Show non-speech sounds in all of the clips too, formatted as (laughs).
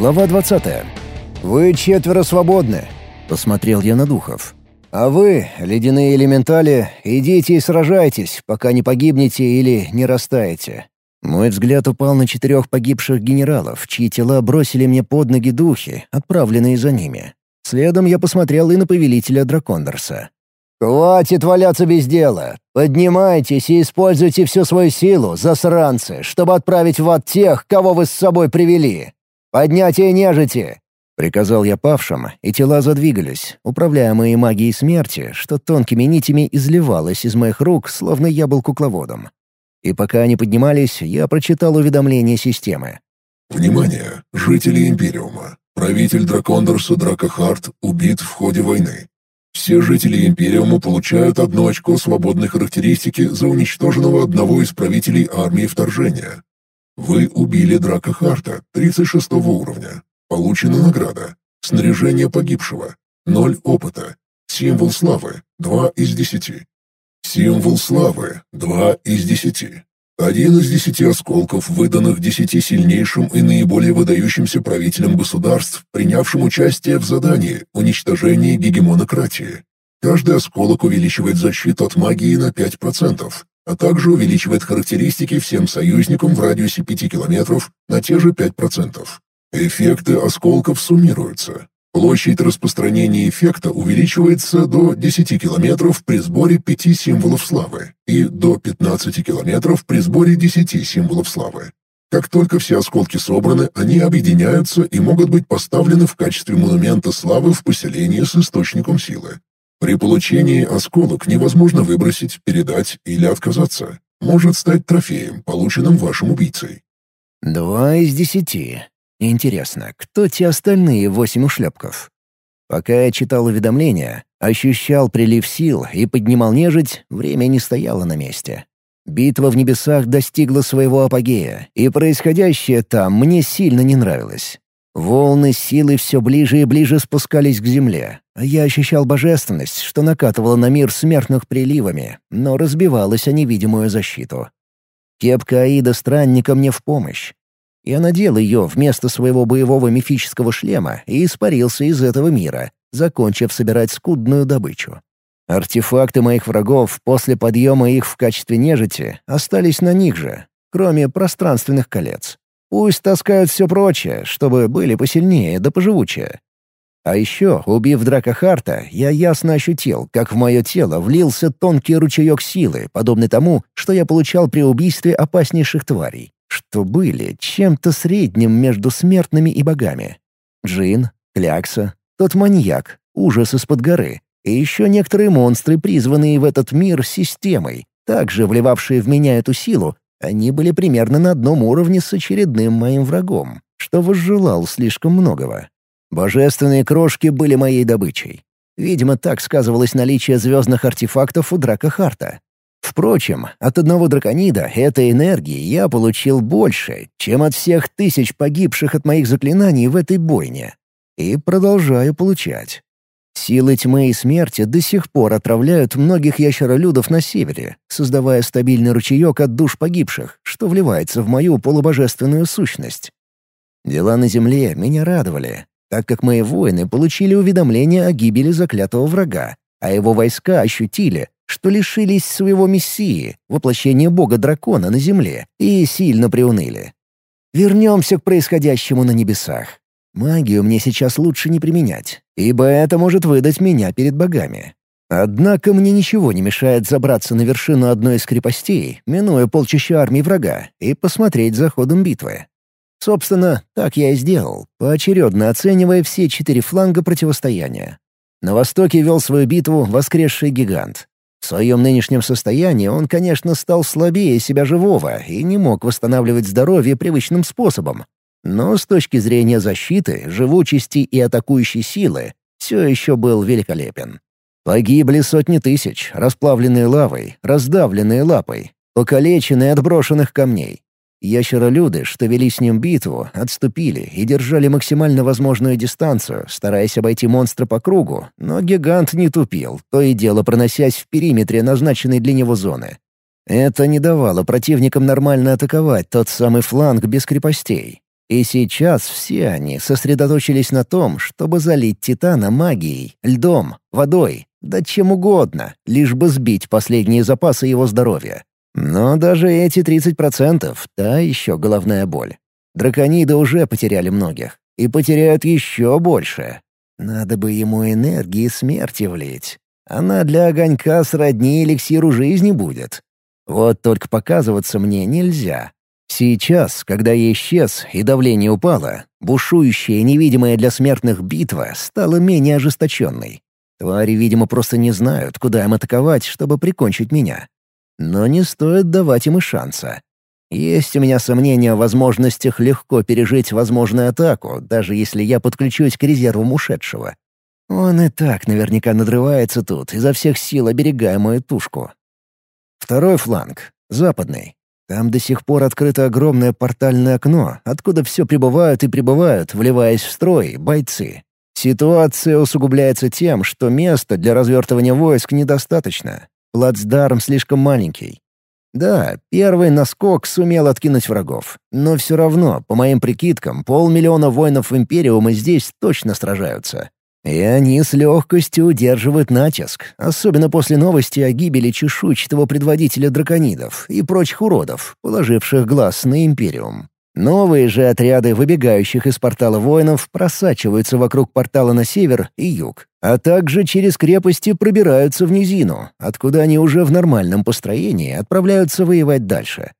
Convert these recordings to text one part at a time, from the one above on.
Глава 20. «Вы четверо свободны», — посмотрел я на духов. «А вы, ледяные элементали, идите и сражайтесь, пока не погибнете или не растаете». Мой взгляд упал на четырех погибших генералов, чьи тела бросили мне под ноги духи, отправленные за ними. Следом я посмотрел и на повелителя Дракондорса. «Хватит валяться без дела! Поднимайтесь и используйте всю свою силу, засранцы, чтобы отправить в ад тех, кого вы с собой привели! Поднятие нежити!» Приказал я павшим, и тела задвигались, управляемые магией смерти, что тонкими нитями изливалось из моих рук, словно я был кукловодом. И пока они поднимались, я прочитал уведомление системы. «Внимание! Жители Империума! Правитель Дракондорса Дракохарт убит в ходе войны. Все жители Империума получают одно очко свободной характеристики за уничтоженного одного из правителей армии вторжения. Вы убили Драка Харта, 36 уровня. Получена награда. Снаряжение погибшего. Ноль опыта. Символ славы. 2 из 10. Символ славы. 2 из 10. Один из десяти осколков, выданных десяти сильнейшим и наиболее выдающимся правителям государств, принявшим участие в задании уничтожения гегемонократии. Каждый осколок увеличивает защиту от магии на 5%, а также увеличивает характеристики всем союзникам в радиусе 5 километров на те же 5%. Эффекты осколков суммируются. Площадь распространения эффекта увеличивается до 10 километров при сборе 5 символов славы и до 15 километров при сборе 10 символов славы. Как только все осколки собраны, они объединяются и могут быть поставлены в качестве монумента славы в поселении с источником силы. При получении осколок невозможно выбросить, передать или отказаться. Может стать трофеем, полученным вашим убийцей. Два из десяти. Интересно, кто те остальные восемь ушлепков? Пока я читал уведомления, ощущал прилив сил и поднимал нежить, время не стояло на месте. Битва в небесах достигла своего апогея, и происходящее там мне сильно не нравилось. Волны силы все ближе и ближе спускались к земле, я ощущал божественность, что накатывала на мир смертных приливами, но разбивалась о невидимую защиту. Кепка Аида странника мне в помощь. Я надел ее вместо своего боевого мифического шлема и испарился из этого мира, закончив собирать скудную добычу. Артефакты моих врагов после подъема их в качестве нежити остались на них же, кроме пространственных колец. Пусть таскают все прочее, чтобы были посильнее да поживучее. А еще, убив Дракохарта, я ясно ощутил, как в мое тело влился тонкий ручеек силы, подобный тому, что я получал при убийстве опаснейших тварей что были чем-то средним между смертными и богами. Джин, Клякса, тот маньяк, ужас из-под горы, и еще некоторые монстры, призванные в этот мир системой, также вливавшие в меня эту силу, они были примерно на одном уровне с очередным моим врагом, что возжелал слишком многого. Божественные крошки были моей добычей. Видимо, так сказывалось наличие звездных артефактов у Драка Харта. Впрочем, от одного драконида этой энергии я получил больше, чем от всех тысяч погибших от моих заклинаний в этой бойне. И продолжаю получать. Силы тьмы и смерти до сих пор отравляют многих ящеролюдов на севере, создавая стабильный ручеек от душ погибших, что вливается в мою полубожественную сущность. Дела на земле меня радовали, так как мои воины получили уведомление о гибели заклятого врага, а его войска ощутили, что лишились своего мессии, воплощения бога-дракона на земле, и сильно приуныли. Вернемся к происходящему на небесах. Магию мне сейчас лучше не применять, ибо это может выдать меня перед богами. Однако мне ничего не мешает забраться на вершину одной из крепостей, минуя полчища армии врага, и посмотреть за ходом битвы. Собственно, так я и сделал, поочередно оценивая все четыре фланга противостояния. На востоке вел свою битву воскресший гигант, в своем нынешнем состоянии он, конечно, стал слабее себя живого и не мог восстанавливать здоровье привычным способом. Но с точки зрения защиты, живучести и атакующей силы все еще был великолепен. Погибли сотни тысяч, расплавленные лавой, раздавленные лапой, покалеченные от брошенных камней. Ящеролюды, что вели с ним битву, отступили и держали максимально возможную дистанцию, стараясь обойти монстра по кругу, но гигант не тупил, то и дело проносясь в периметре назначенной для него зоны. Это не давало противникам нормально атаковать тот самый фланг без крепостей. И сейчас все они сосредоточились на том, чтобы залить Титана магией, льдом, водой, да чем угодно, лишь бы сбить последние запасы его здоровья. Но даже эти 30% — та еще головная боль. Дракониды уже потеряли многих. И потеряют еще больше. Надо бы ему энергии смерти влить. Она для огонька сродни эликсиру жизни будет. Вот только показываться мне нельзя. Сейчас, когда я исчез и давление упало, бушующая невидимая для смертных битва стала менее ожесточенной. Твари, видимо, просто не знают, куда им атаковать, чтобы прикончить меня. Но не стоит давать им и шанса. Есть у меня сомнения о возможностях легко пережить возможную атаку, даже если я подключусь к резервам ушедшего. Он и так наверняка надрывается тут, изо всех сил оберегая мою тушку. Второй фланг — западный. Там до сих пор открыто огромное портальное окно, откуда все прибывают и прибывают, вливаясь в строй, бойцы. Ситуация усугубляется тем, что места для развертывания войск недостаточно. Плацдарм слишком маленький. Да, первый наскок сумел откинуть врагов. Но все равно, по моим прикидкам, полмиллиона воинов Империума здесь точно сражаются. И они с легкостью удерживают натиск, особенно после новости о гибели чешуйчатого предводителя драконидов и прочих уродов, положивших глаз на Империум. Новые же отряды выбегающих из портала воинов просачиваются вокруг портала на север и юг, а также через крепости пробираются в низину, откуда они уже в нормальном построении отправляются воевать дальше.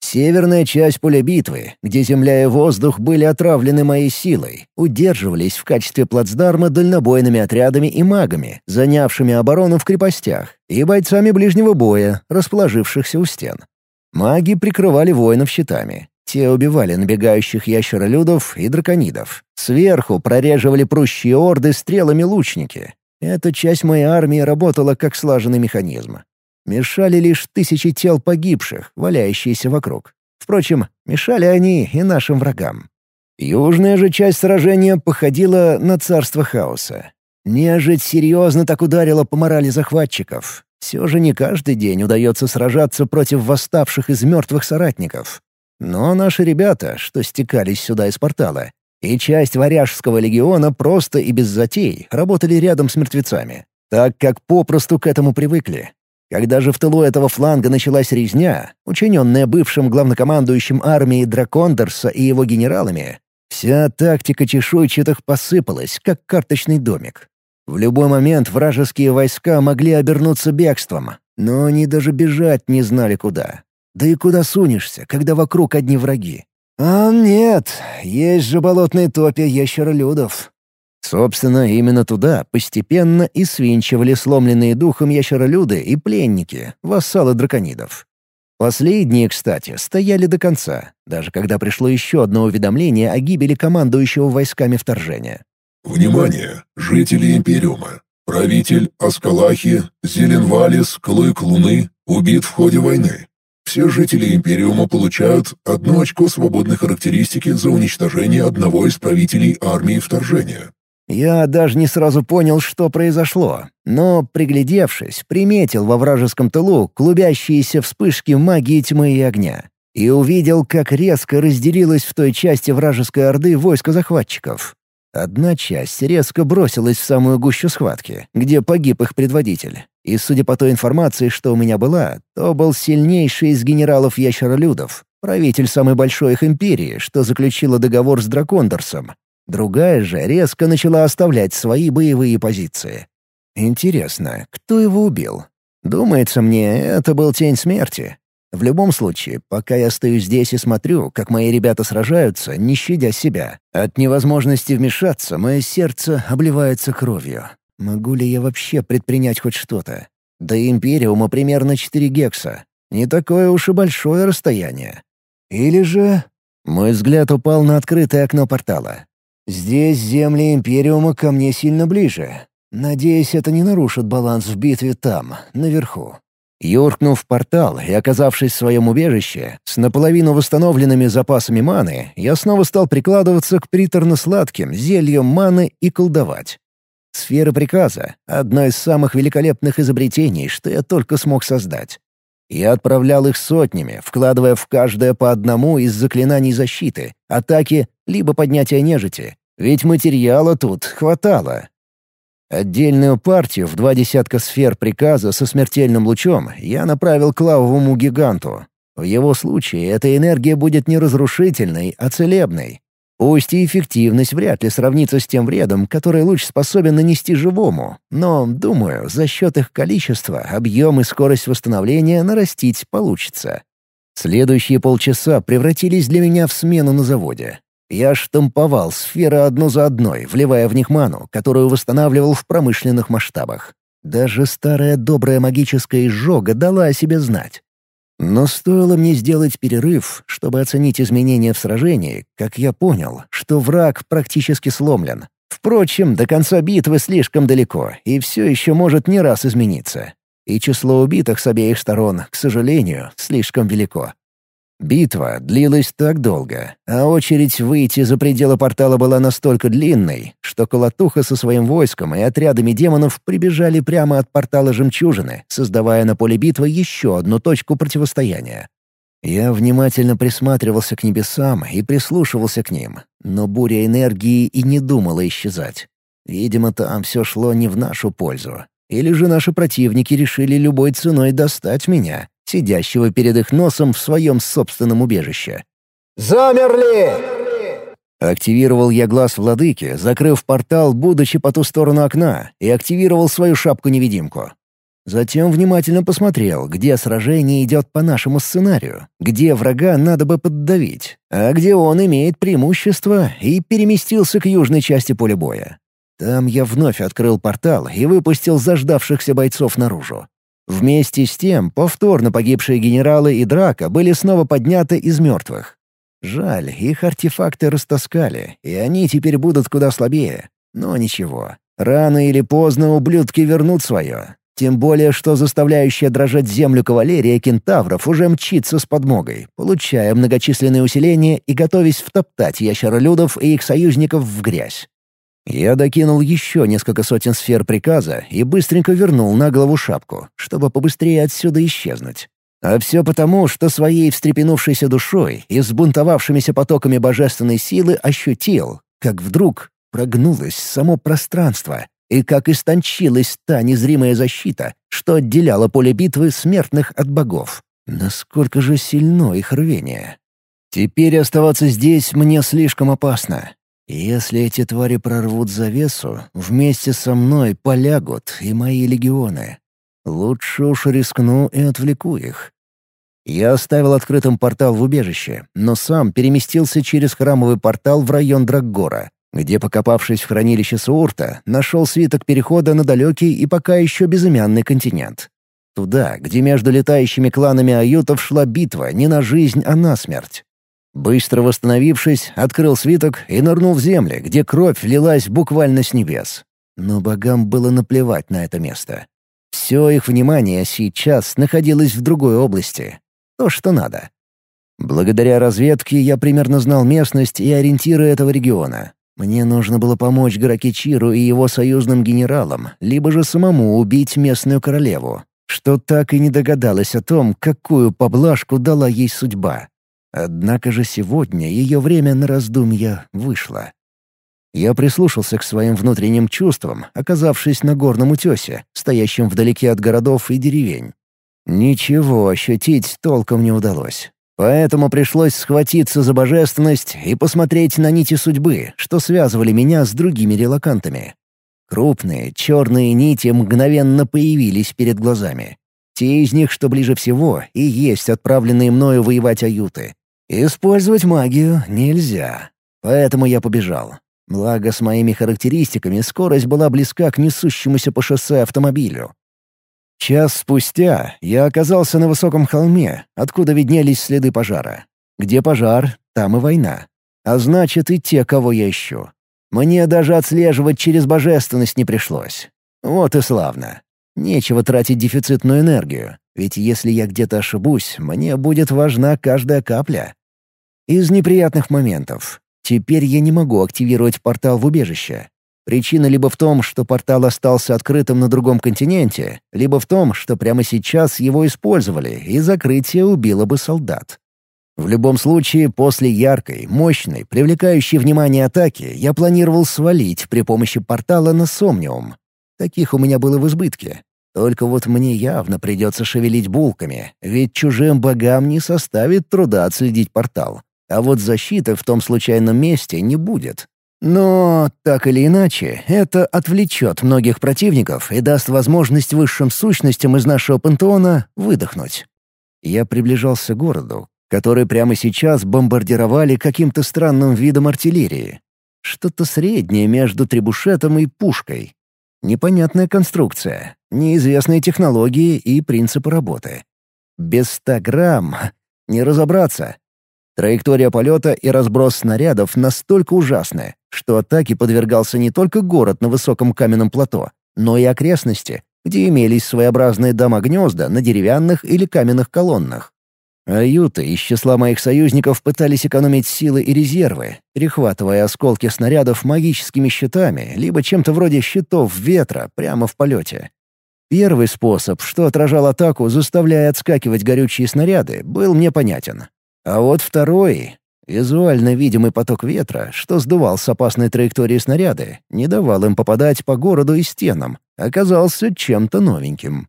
Северная часть поля битвы, где земля и воздух были отравлены моей силой, удерживались в качестве плацдарма дальнобойными отрядами и магами, занявшими оборону в крепостях, и бойцами ближнего боя, расположившихся у стен. Маги прикрывали воинов щитами, те убивали набегающих ящеролюдов и драконидов. Сверху прореживали прущие орды стрелами лучники. Эта часть моей армии работала как слаженный механизм. Мешали лишь тысячи тел погибших, валяющиеся вокруг. Впрочем, мешали они и нашим врагам. Южная же часть сражения походила на царство хаоса. Нежить серьезно так ударила по морали захватчиков. Все же не каждый день удается сражаться против восставших из мертвых соратников. Но наши ребята, что стекались сюда из портала, и часть варяжского легиона просто и без затей работали рядом с мертвецами, так как попросту к этому привыкли. Когда же в тылу этого фланга началась резня, учиненная бывшим главнокомандующим армией Дракондерса и его генералами, вся тактика чешуйчатых посыпалась, как карточный домик. В любой момент вражеские войска могли обернуться бегством, но они даже бежать не знали куда. Да и куда сунешься, когда вокруг одни враги? А нет, есть же болотные топи ящеролюдов. Собственно, именно туда постепенно и свинчивали сломленные духом ящеролюды и пленники, вассалы драконидов. Последние, кстати, стояли до конца, даже когда пришло еще одно уведомление о гибели командующего войсками вторжения. «Внимание! Жители Империума! Правитель Аскалахи, Зеленвалис, Клык Луны убит в ходе войны. Все жители Империума получают одно очко свободной характеристики за уничтожение одного из правителей армии вторжения. Я даже не сразу понял, что произошло, но, приглядевшись, приметил во вражеском тылу клубящиеся вспышки магии тьмы и огня и увидел, как резко разделилась в той части вражеской орды войско захватчиков. Одна часть резко бросилась в самую гущу схватки, где погиб их предводитель. И судя по той информации, что у меня была, то был сильнейший из генералов-ящеролюдов, правитель самой большой их империи, что заключила договор с Дракондорсом. Другая же резко начала оставлять свои боевые позиции. Интересно, кто его убил? Думается мне, это был тень смерти. В любом случае, пока я стою здесь и смотрю, как мои ребята сражаются, не щадя себя, от невозможности вмешаться мое сердце обливается кровью. Могу ли я вообще предпринять хоть что-то? До Империума примерно 4 гекса. Не такое уж и большое расстояние. Или же... Мой взгляд упал на открытое окно портала. Здесь земли Империума ко мне сильно ближе. Надеюсь, это не нарушит баланс в битве там, наверху. Юркнув в портал и оказавшись в своем убежище, с наполовину восстановленными запасами маны, я снова стал прикладываться к приторно-сладким зельям маны и колдовать. Сфера приказа — одно из самых великолепных изобретений, что я только смог создать. Я отправлял их сотнями, вкладывая в каждое по одному из заклинаний защиты, атаки, либо поднятия нежити. Ведь материала тут хватало. Отдельную партию в два десятка сфер приказа со смертельным лучом я направил к лавовому гиганту. В его случае эта энергия будет не разрушительной, а целебной. Пусть и эффективность вряд ли сравнится с тем вредом, который луч способен нанести живому, но, думаю, за счет их количества объем и скорость восстановления нарастить получится. Следующие полчаса превратились для меня в смену на заводе. Я штамповал сферы одну за одной, вливая в них ману, которую восстанавливал в промышленных масштабах. Даже старая добрая магическая изжога дала о себе знать. Но стоило мне сделать перерыв, чтобы оценить изменения в сражении, как я понял, что враг практически сломлен. Впрочем, до конца битвы слишком далеко, и все еще может не раз измениться. И число убитых с обеих сторон, к сожалению, слишком велико. Битва длилась так долго, а очередь выйти за пределы портала была настолько длинной, что Колотуха со своим войском и отрядами демонов прибежали прямо от портала Жемчужины, создавая на поле битвы еще одну точку противостояния. Я внимательно присматривался к небесам и прислушивался к ним, но буря энергии и не думала исчезать. Видимо, там все шло не в нашу пользу. Или же наши противники решили любой ценой достать меня, сидящего перед их носом в своем собственном убежище. «Замерли!» Активировал я глаз владыки, закрыв портал, будучи по ту сторону окна, и активировал свою шапку-невидимку. Затем внимательно посмотрел, где сражение идет по нашему сценарию, где врага надо бы поддавить, а где он имеет преимущество, и переместился к южной части поля боя. Там я вновь открыл портал и выпустил заждавшихся бойцов наружу. Вместе с тем, повторно погибшие генералы и Драка были снова подняты из мертвых. Жаль, их артефакты растаскали, и они теперь будут куда слабее. Но ничего. Рано или поздно ублюдки вернут свое. Тем более, что заставляющая дрожать землю кавалерия кентавров уже мчится с подмогой, получая многочисленные усиления и готовясь втоптать ящеролюдов и их союзников в грязь. Я докинул еще несколько сотен сфер приказа и быстренько вернул на голову шапку, чтобы побыстрее отсюда исчезнуть. А все потому, что своей встрепенувшейся душой и сбунтовавшимися потоками божественной силы ощутил, как вдруг прогнулось само пространство и как истончилась та незримая защита, что отделяла поле битвы смертных от богов. Насколько же сильно их рвение. Теперь оставаться здесь мне слишком опасно. Если эти твари прорвут завесу, вместе со мной полягут и мои легионы. Лучше уж рискну и отвлеку их. Я оставил открытым портал в убежище, но сам переместился через храмовый портал в район Драггора, где, покопавшись в хранилище Суурта, нашел свиток перехода на далекий и пока еще безымянный континент. Туда, где между летающими кланами аютов шла битва не на жизнь, а на смерть. Быстро восстановившись, открыл свиток и нырнул в земли, где кровь лилась буквально с небес. Но богам было наплевать на это место. Все их внимание сейчас находилось в другой области. То, что надо. Благодаря разведке я примерно знал местность и ориентиры этого региона. Мне нужно было помочь Гракичиру и его союзным генералам, либо же самому убить местную королеву, что так и не догадалась о том, какую поблажку дала ей судьба. Однако же сегодня ее время на раздумья вышло. Я прислушался к своим внутренним чувствам, оказавшись на горном утесе, стоящем вдалеке от городов и деревень. Ничего ощутить толком не удалось. Поэтому пришлось схватиться за божественность и посмотреть на нити судьбы, что связывали меня с другими релакантами. Крупные, черные нити мгновенно появились перед глазами. Те из них, что ближе всего, и есть отправленные мною воевать аюты. Использовать магию нельзя. Поэтому я побежал. Благо, с моими характеристиками скорость была близка к несущемуся по шоссе автомобилю. Час спустя я оказался на высоком холме, откуда виднелись следы пожара. Где пожар, там и война. А значит, и те, кого я ищу. Мне даже отслеживать через божественность не пришлось. Вот и славно. Нечего тратить дефицитную энергию, ведь если я где-то ошибусь, мне будет важна каждая капля. Из неприятных моментов. Теперь я не могу активировать портал в убежище. Причина либо в том, что портал остался открытым на другом континенте, либо в том, что прямо сейчас его использовали, и закрытие убило бы солдат. В любом случае, после яркой, мощной, привлекающей внимание атаки, я планировал свалить при помощи портала на Сомниум. Таких у меня было в избытке. Только вот мне явно придется шевелить булками, ведь чужим богам не составит труда отследить портал. А вот защиты в том случайном месте не будет. Но, так или иначе, это отвлечет многих противников и даст возможность высшим сущностям из нашего пантеона выдохнуть. Я приближался к городу, который прямо сейчас бомбардировали каким-то странным видом артиллерии. Что-то среднее между требушетом и пушкой. Непонятная конструкция, неизвестные технологии и принципы работы. Без ста грамм не разобраться. Траектория полета и разброс снарядов настолько ужасны, что атаке подвергался не только город на высоком каменном плато, но и окрестности, где имелись своеобразные дома-гнезда на деревянных или каменных колоннах. Аюты из числа моих союзников пытались экономить силы и резервы, перехватывая осколки снарядов магическими щитами, либо чем-то вроде щитов ветра прямо в полете. Первый способ, что отражал атаку, заставляя отскакивать горючие снаряды, был мне понятен. А вот второй — визуально видимый поток ветра, что сдувал с опасной траектории снаряды, не давал им попадать по городу и стенам, оказался чем-то новеньким.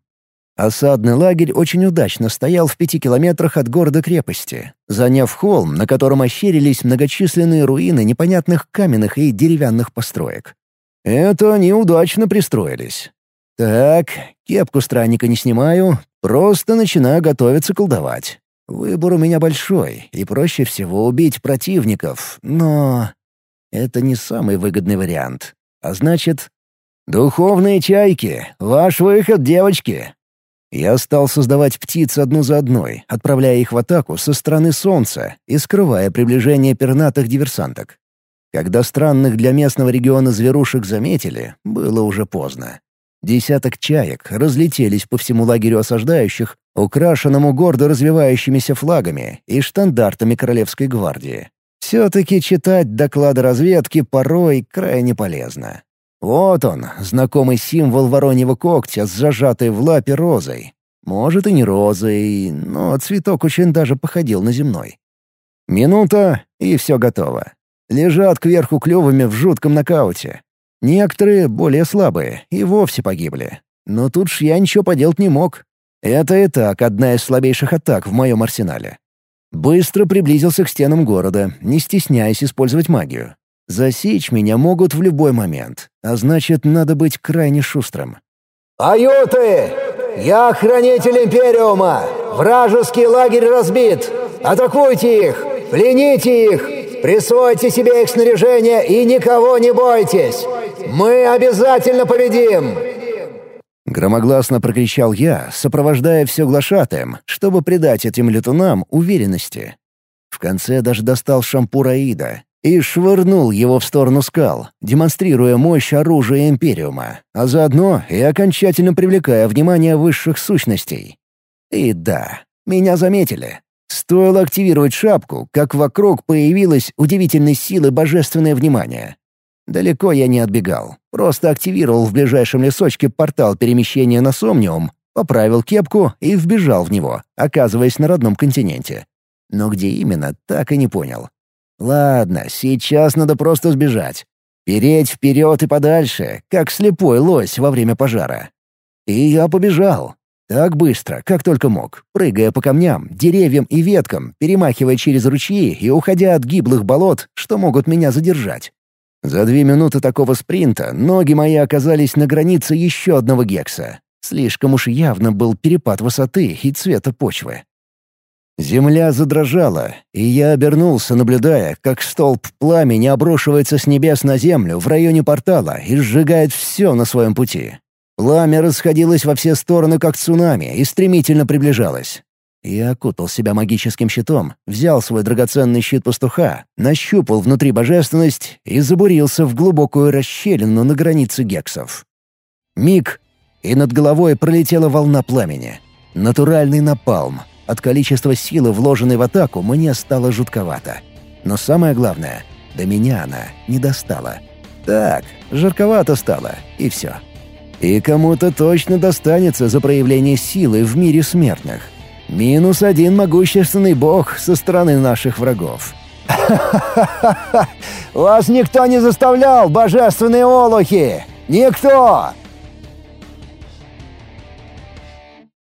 Осадный лагерь очень удачно стоял в пяти километрах от города-крепости, заняв холм, на котором ощерились многочисленные руины непонятных каменных и деревянных построек. Это они удачно пристроились. Так, кепку странника не снимаю, просто начинаю готовиться колдовать. Выбор у меня большой, и проще всего убить противников, но... Это не самый выгодный вариант. А значит... «Духовные чайки! Ваш выход, девочки!» Я стал создавать птиц одну за одной, отправляя их в атаку со стороны Солнца и скрывая приближение пернатых диверсанток. Когда странных для местного региона зверушек заметили, было уже поздно. Десяток чаек разлетелись по всему лагерю осаждающих, украшенному гордо развивающимися флагами и штандартами Королевской гвардии. Все-таки читать доклады разведки порой крайне полезно. Вот он, знакомый символ вороньего когтя с зажатой в лапе розой. Может и не розой, но цветок очень даже походил на земной. Минута, и все готово. Лежат кверху клювами в жутком нокауте. Некоторые, более слабые, и вовсе погибли. Но тут ж я ничего поделать не мог. Это и так одна из слабейших атак в моем арсенале. Быстро приблизился к стенам города, не стесняясь использовать магию. Засечь меня могут в любой момент, а значит, надо быть крайне шустрым. «Аюты! Я хранитель Империума! Вражеский лагерь разбит! Атакуйте их! Плените их! Присвойте себе их снаряжение и никого не бойтесь! Мы обязательно победим!» Громогласно прокричал я, сопровождая все глашатаем, чтобы придать этим летунам уверенности. В конце даже достал шампур Аида и швырнул его в сторону скал, демонстрируя мощь оружия Империума, а заодно и окончательно привлекая внимание высших сущностей. И да, меня заметили. Стоило активировать шапку, как вокруг появилось удивительной силы божественное внимание. Далеко я не отбегал, просто активировал в ближайшем лесочке портал перемещения на Сомниум, поправил кепку и вбежал в него, оказываясь на родном континенте. Но где именно, так и не понял. Ладно, сейчас надо просто сбежать. Переть вперед и подальше, как слепой лось во время пожара. И я побежал. Так быстро, как только мог, прыгая по камням, деревьям и веткам, перемахивая через ручьи и уходя от гиблых болот, что могут меня задержать. За две минуты такого спринта ноги мои оказались на границе еще одного гекса. Слишком уж явно был перепад высоты и цвета почвы. Земля задрожала, и я обернулся, наблюдая, как столб пламени обрушивается с небес на землю в районе портала и сжигает все на своем пути. Пламя расходилось во все стороны, как цунами, и стремительно приближалось. Я окутал себя магическим щитом, взял свой драгоценный щит пастуха, нащупал внутри божественность и забурился в глубокую расщелину на границе гексов. Миг, и над головой пролетела волна пламени. Натуральный напалм — от количества силы, вложенной в атаку, мне стало жутковато. Но самое главное, до меня она не достала. Так, жарковато стало, и все. И кому-то точно достанется за проявление силы в мире смертных. Минус один могущественный бог со стороны наших врагов. (laughs) Вас никто не заставлял, божественные олухи! Никто!